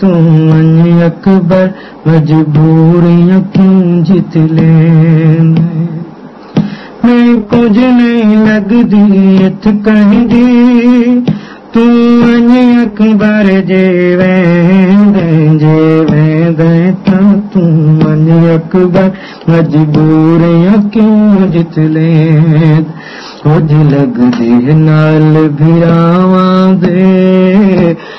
तूं वञ अकबर मजबूरियूं क्यों जित लगदी इत कहीं तूं वञ अकबर जे वेंदे वञ अकबर मजबूरियूं जित कुझ भिरावां दे